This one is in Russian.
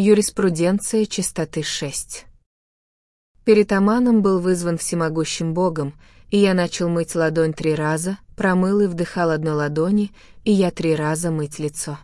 Юриспруденция чистоты 6. Перед Аманом был вызван всемогущим Богом, и я начал мыть ладонь три раза, промыл и вдыхал одной ладони, и я три раза мыть лицо.